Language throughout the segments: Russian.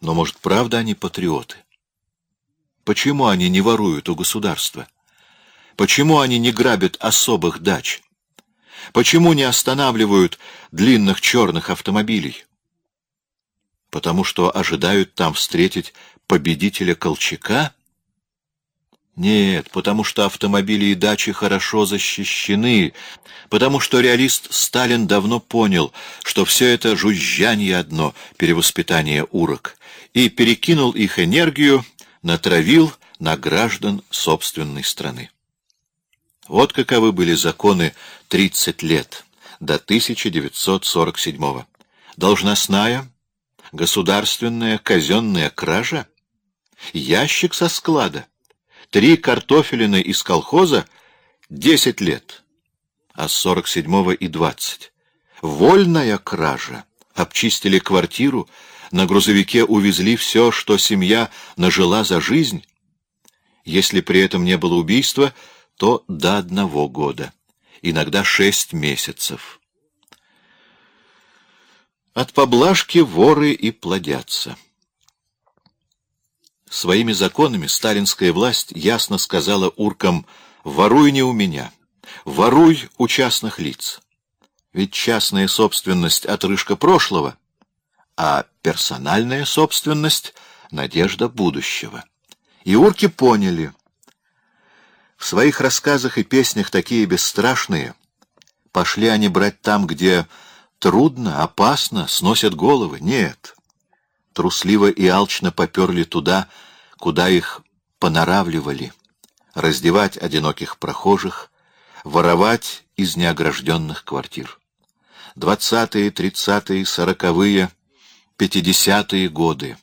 Но, может, правда они патриоты? Почему они не воруют у государства? Почему они не грабят особых дач? Почему не останавливают длинных черных автомобилей? Потому что ожидают там встретить победителя Колчака? Нет, потому что автомобили и дачи хорошо защищены, потому что реалист Сталин давно понял, что все это жужжанье одно, перевоспитание урок, и перекинул их энергию, натравил на граждан собственной страны. Вот каковы были законы 30 лет, до 1947 -го. Должностная, государственная, казенная кража, ящик со склада, три картофелины из колхоза — 10 лет, а с 47-го и 20. Вольная кража. Обчистили квартиру, на грузовике увезли все, что семья нажила за жизнь. Если при этом не было убийства — то до одного года, иногда шесть месяцев. От поблажки воры и плодятся. Своими законами сталинская власть ясно сказала уркам «воруй не у меня, воруй у частных лиц». Ведь частная собственность — отрыжка прошлого, а персональная собственность — надежда будущего. И урки поняли, в своих рассказах и песнях такие бесстрашные. Пошли они брать там, где трудно, опасно, сносят головы. Нет. Трусливо и алчно поперли туда, куда их понаравливали. Раздевать одиноких прохожих, воровать из неогражденных квартир. Двадцатые, тридцатые, сороковые, пятидесятые годы.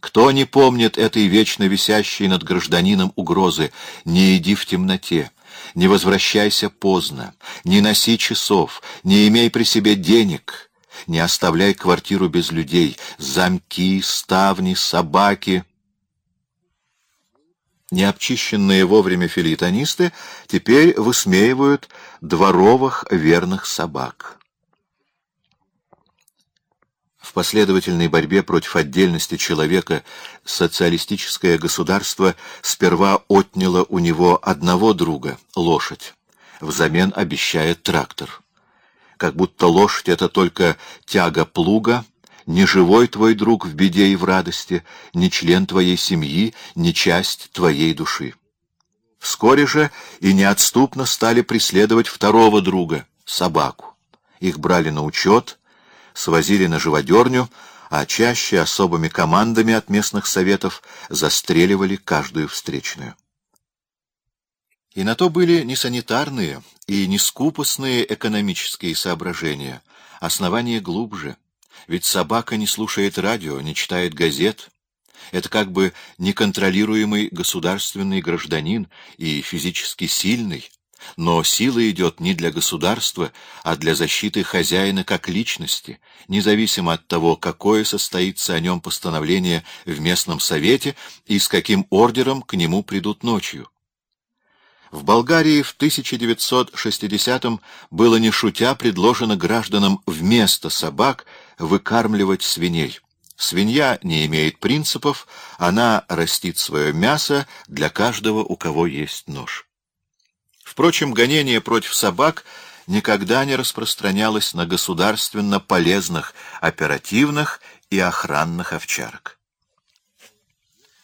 Кто не помнит этой вечно висящей над гражданином угрозы «Не иди в темноте», «Не возвращайся поздно», «Не носи часов», «Не имей при себе денег», «Не оставляй квартиру без людей», «Замки», «Ставни», «Собаки». Необчищенные вовремя филитонисты теперь высмеивают дворовых верных собак. Последовательной борьбе против отдельности человека социалистическое государство сперва отняло у него одного друга — лошадь, взамен обещая трактор. Как будто лошадь — это только тяга плуга, не живой твой друг в беде и в радости, не член твоей семьи, не часть твоей души. Вскоре же и неотступно стали преследовать второго друга — собаку. Их брали на учет — свозили на живодерню, а чаще особыми командами от местных советов застреливали каждую встречную. И на то были не санитарные и не скупостные экономические соображения, основания глубже. Ведь собака не слушает радио, не читает газет. Это как бы неконтролируемый государственный гражданин и физически сильный, но сила идет не для государства, а для защиты хозяина как личности, независимо от того, какое состоится о нем постановление в местном совете и с каким ордером к нему придут ночью. В Болгарии в 1960-м было не шутя предложено гражданам вместо собак выкармливать свиней. Свинья не имеет принципов, она растит свое мясо для каждого, у кого есть нож. Впрочем, гонение против собак никогда не распространялось на государственно полезных, оперативных и охранных овчарок.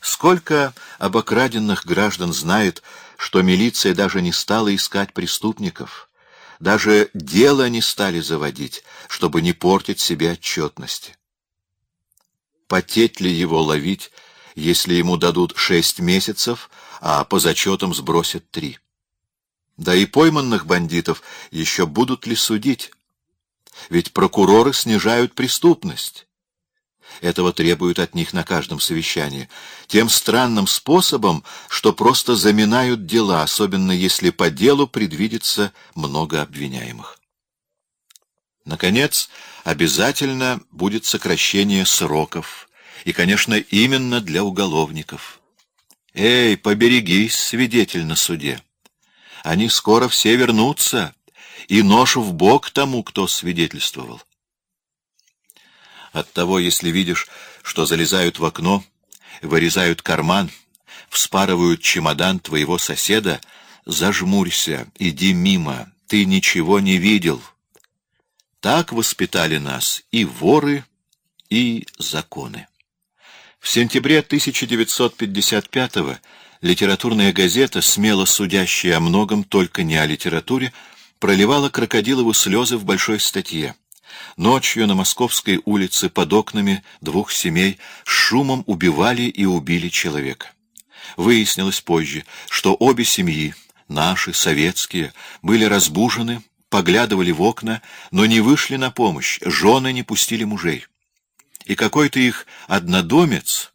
Сколько обокраденных граждан знает, что милиция даже не стала искать преступников, даже дело не стали заводить, чтобы не портить себе отчетности. Потеть ли его ловить, если ему дадут шесть месяцев, а по зачетам сбросят три? Да и пойманных бандитов еще будут ли судить? Ведь прокуроры снижают преступность. Этого требуют от них на каждом совещании. Тем странным способом, что просто заминают дела, особенно если по делу предвидится много обвиняемых. Наконец, обязательно будет сокращение сроков, и, конечно, именно для уголовников. Эй, поберегись, свидетель на суде! Они скоро все вернутся, и нож в бок тому, кто свидетельствовал. Оттого, если видишь, что залезают в окно, вырезают карман, вспарывают чемодан твоего соседа, зажмурься, иди мимо, ты ничего не видел. Так воспитали нас и воры, и законы. В сентябре 1955-го литературная газета, смело судящая о многом, только не о литературе, проливала крокодилову слезы в большой статье. Ночью на Московской улице под окнами двух семей шумом убивали и убили человека. Выяснилось позже, что обе семьи, наши, советские, были разбужены, поглядывали в окна, но не вышли на помощь, жены не пустили мужей и какой-то их однодомец,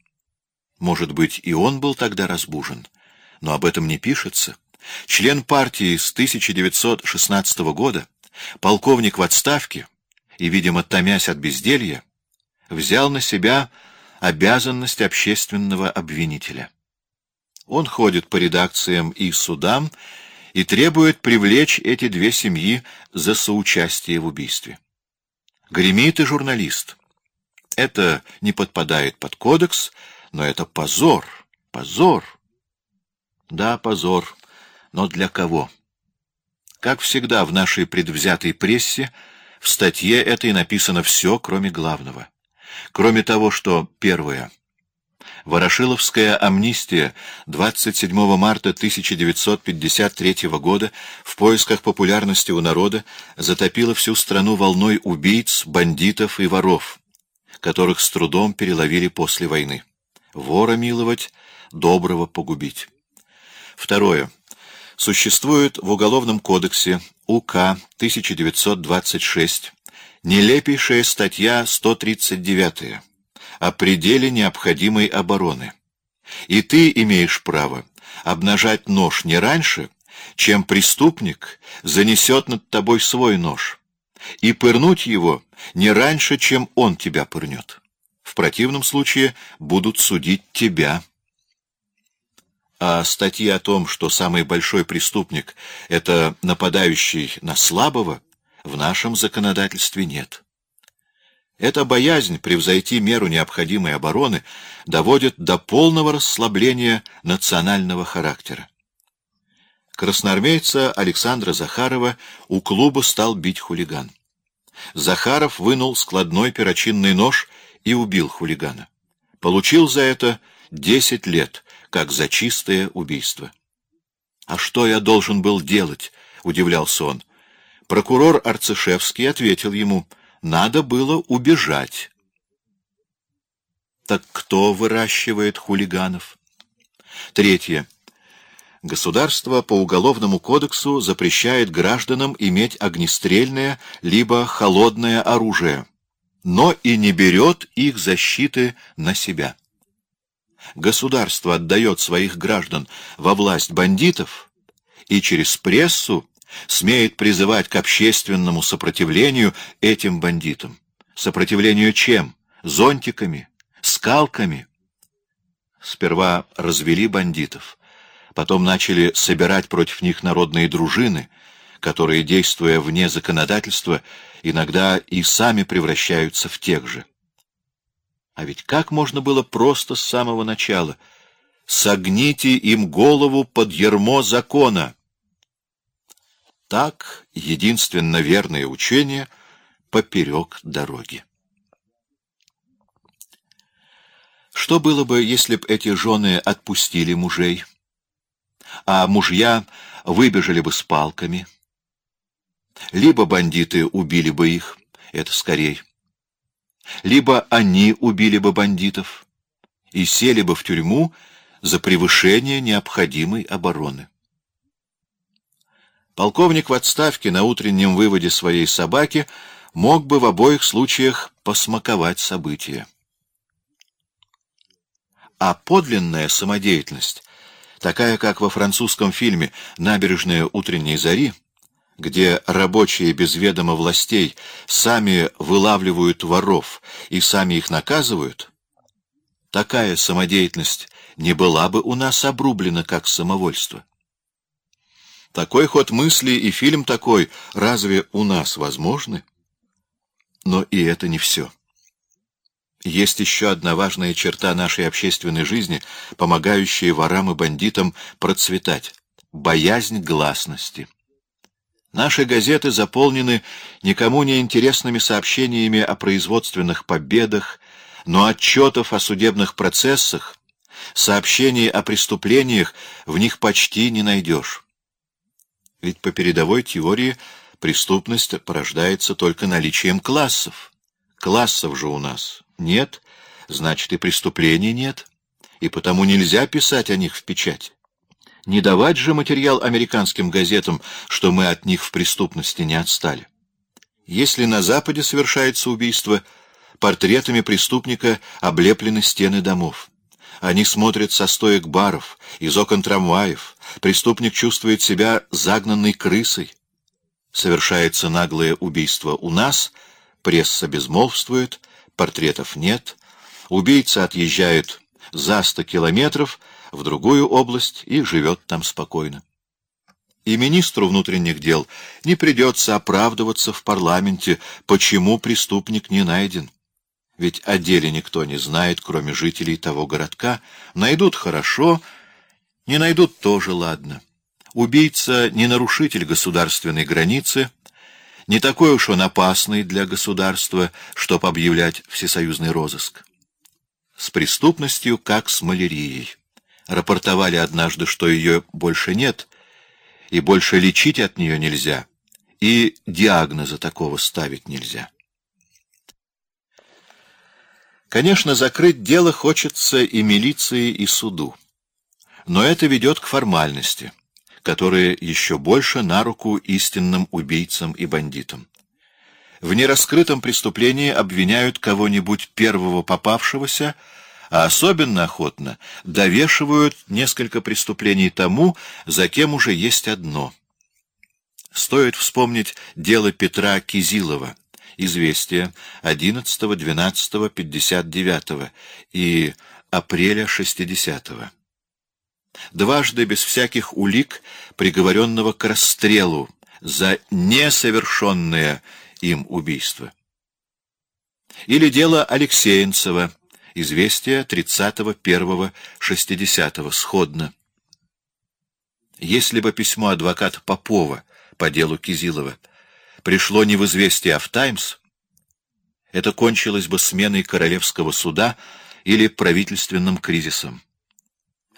может быть, и он был тогда разбужен, но об этом не пишется, член партии с 1916 года, полковник в отставке и, видимо, томясь от безделья, взял на себя обязанность общественного обвинителя. Он ходит по редакциям и судам и требует привлечь эти две семьи за соучастие в убийстве. Гремит и журналист. Это не подпадает под кодекс, но это позор, позор. Да, позор, но для кого? Как всегда в нашей предвзятой прессе, в статье этой написано все, кроме главного. Кроме того, что, первое, Ворошиловская амнистия 27 марта 1953 года в поисках популярности у народа затопила всю страну волной убийц, бандитов и воров которых с трудом переловили после войны. Вора миловать, доброго погубить. Второе. Существует в Уголовном кодексе УК 1926 нелепейшая статья 139 о пределе необходимой обороны. И ты имеешь право обнажать нож не раньше, чем преступник занесет над тобой свой нож, и пырнуть его не раньше, чем он тебя пырнет. Противном случае будут судить тебя. А статьи о том, что самый большой преступник — это нападающий на слабого, в нашем законодательстве нет. Эта боязнь превзойти меру необходимой обороны доводит до полного расслабления национального характера. Красноармейца Александра Захарова у клуба стал бить хулиган. Захаров вынул складной перочинный нож и убил хулигана. Получил за это десять лет, как за чистое убийство. «А что я должен был делать?» — удивлялся он. Прокурор Арцишевский ответил ему, «Надо было убежать». Так кто выращивает хулиганов? Третье. Государство по Уголовному кодексу запрещает гражданам иметь огнестрельное либо холодное оружие, но и не берет их защиты на себя. Государство отдает своих граждан во власть бандитов и через прессу смеет призывать к общественному сопротивлению этим бандитам. Сопротивлению чем? Зонтиками? Скалками? Сперва развели бандитов, Потом начали собирать против них народные дружины, которые, действуя вне законодательства, иногда и сами превращаются в тех же. А ведь как можно было просто с самого начала «согните им голову под ермо закона»? Так единственно верное учение поперек дороги. Что было бы, если б эти жены отпустили мужей? а мужья выбежали бы с палками. Либо бандиты убили бы их, это скорей. Либо они убили бы бандитов и сели бы в тюрьму за превышение необходимой обороны. Полковник в отставке на утреннем выводе своей собаки мог бы в обоих случаях посмаковать события. А подлинная самодеятельность такая как во французском фильме «Набережная утренней зари», где рабочие без ведома властей сами вылавливают воров и сами их наказывают, такая самодеятельность не была бы у нас обрублена как самовольство. Такой ход мысли и фильм такой разве у нас возможны? Но и это не все. есть еще одна важная черта нашей общественной жизни, помогающая ворам и бандитам процветать — боязнь гласности. Наши газеты заполнены никому не интересными сообщениями о производственных победах, но отчетов о судебных процессах, сообщений о преступлениях в них почти не найдешь. Ведь по передовой теории преступность порождается только наличием классов. Классов же у нас нет, значит и преступлений нет, и потому нельзя писать о них в печать. Не давать же материал американским газетам, что мы от них в преступности не отстали. Если на Западе совершается убийство, портретами преступника облеплены стены домов. Они смотрят со стоек баров, из окон трамваев. Преступник чувствует себя загнанной крысой. Совершается наглое убийство у нас, пресса безмолвствует, портретов нет, убийца отъезжает за сто километров в другую область и живет там спокойно. И министру внутренних дел не придется оправдываться в парламенте, почему преступник не найден. Ведь о деле никто не знает, кроме жителей того городка. Найдут хорошо, не найдут тоже ладно. Убийца не нарушитель государственной границы, не такой уж он опасный для государства, чтоб объявлять всесоюзный розыск. С преступностью, как с малярией рапортовали однажды, что ее больше нет, и больше лечить от нее нельзя, и диагноза такого ставить нельзя. Конечно, закрыть дело хочется и милиции, и суду. Но это ведет к формальности, которые еще больше на руку истинным убийцам и бандитам. В нераскрытом преступлении обвиняют кого-нибудь первого попавшегося, а особенно охотно довешивают несколько преступлений тому, за кем уже есть одно. Стоит вспомнить дело Петра Кизилова, известие 11-12-59 и апреля 60 -го. Дважды без всяких улик приговоренного к расстрелу за несовершенное им убийство. Или дело Алексеенцева, Известие 30.01.60 сходно. Если бы письмо адвоката Попова по делу Кизилова пришло не в известие, а в «Таймс», это кончилось бы сменой королевского суда или правительственным кризисом.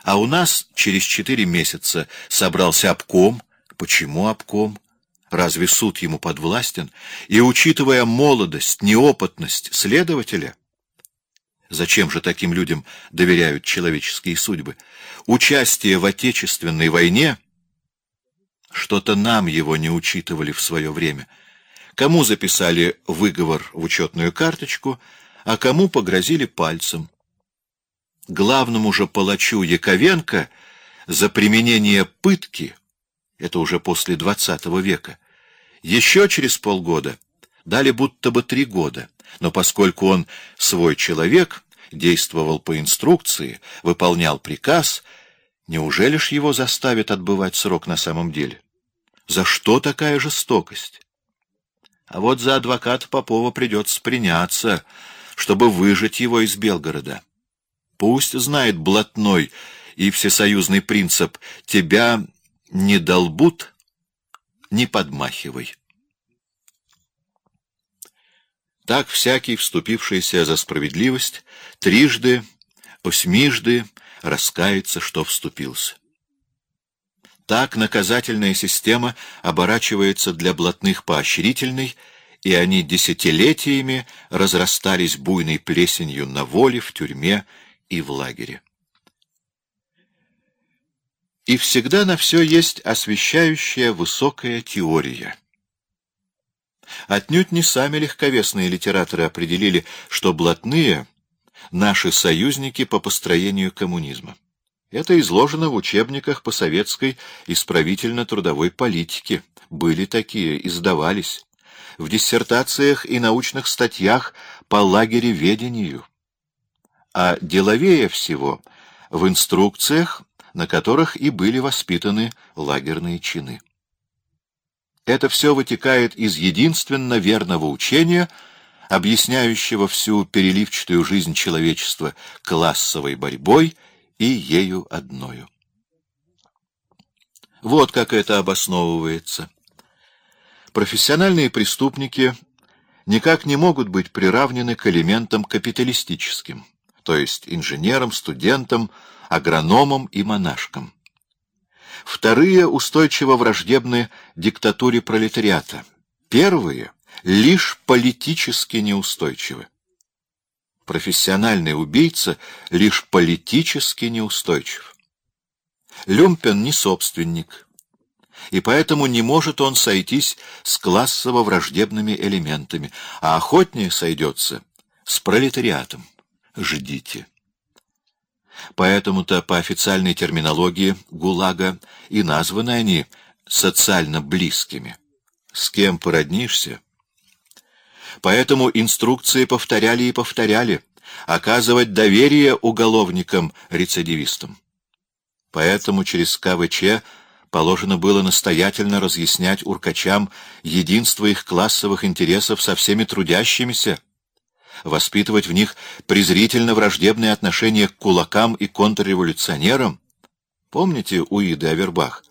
А у нас через четыре месяца собрался обком. Почему обком? Разве суд ему подвластен? И, учитывая молодость, неопытность следователя, Зачем же таким людям доверяют человеческие судьбы? Участие в Отечественной войне... Что-то нам его не учитывали в свое время. Кому записали выговор в учетную карточку, а кому погрозили пальцем. Главному же палачу Яковенко за применение пытки, это уже после двадцатого века, еще через полгода дали будто бы три года но поскольку он свой человек, действовал по инструкции, выполнял приказ, неужели ж его заставят отбывать срок на самом деле? За что такая жестокость? А вот за адвоката Попова придется приняться, чтобы выжить его из Белгорода. Пусть знает блатной и всесоюзный принцип «тебя не долбут, не подмахивай». Так всякий, вступившийся за справедливость, трижды, осьмижды раскается, что вступился. Так наказательная система оборачивается для блатных поощрительной, и они десятилетиями разрастались буйной плесенью на воле, в тюрьме и в лагере. И всегда на все есть освещающая высокая теория — Отнюдь не сами легковесные литераторы определили, что блатные — наши союзники по построению коммунизма. Это изложено в учебниках по советской исправительно-трудовой политике. Были такие, издавались. В диссертациях и научных статьях по лагереведению. А деловее всего в инструкциях, на которых и были воспитаны лагерные чины. Это все вытекает из единственно верного учения объясняющего всю переливчатую жизнь человечества классовой борьбой и ею одною. Вот как это обосновывается. Профессиональные преступники никак не могут быть приравнены к элементам капиталистическим, то есть инженерам, студентам, агрономам и монашкам. Вторые устойчиво враждебны диктатуре пролетариата. Первые лишь политически неустойчивы. Профессиональный убийца лишь политически неустойчив. Люмпен не собственник, и поэтому не может он сойтись с классово-враждебными элементами, а охотнее сойдется с пролетариатом. Ждите. Поэтому-то по официальной терминологии ГУЛАГа и названы они социально близкими. С кем породнишься? Поэтому инструкции повторяли и повторяли оказывать доверие уголовникам-рецидивистам. Поэтому через КВЧ положено было настоятельно разъяснять уркачам единство их классовых интересов со всеми трудящимися, воспитывать в них презрительно враждебные отношения к кулакам и контрреволюционерам. Помните Уиды Авербах?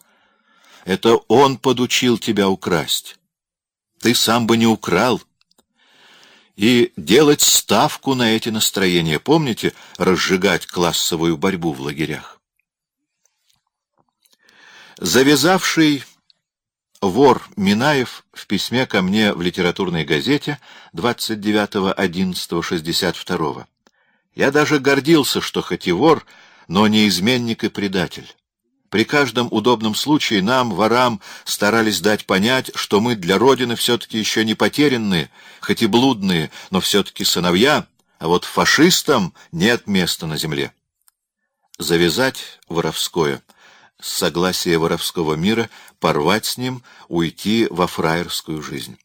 Это он подучил тебя украсть. Ты сам бы не украл. И делать ставку на эти настроения, помните, разжигать классовую борьбу в лагерях. Завязавший Вор Минаев в письме ко мне в литературной газете 29.11.62. Я даже гордился, что хоть и вор, но не изменник и предатель. При каждом удобном случае нам, ворам, старались дать понять, что мы для Родины все-таки еще не потерянные, хоть и блудные, но все-таки сыновья, а вот фашистам нет места на земле. Завязать воровское — с согласия воровского мира порвать с ним, уйти во фраерскую жизнь.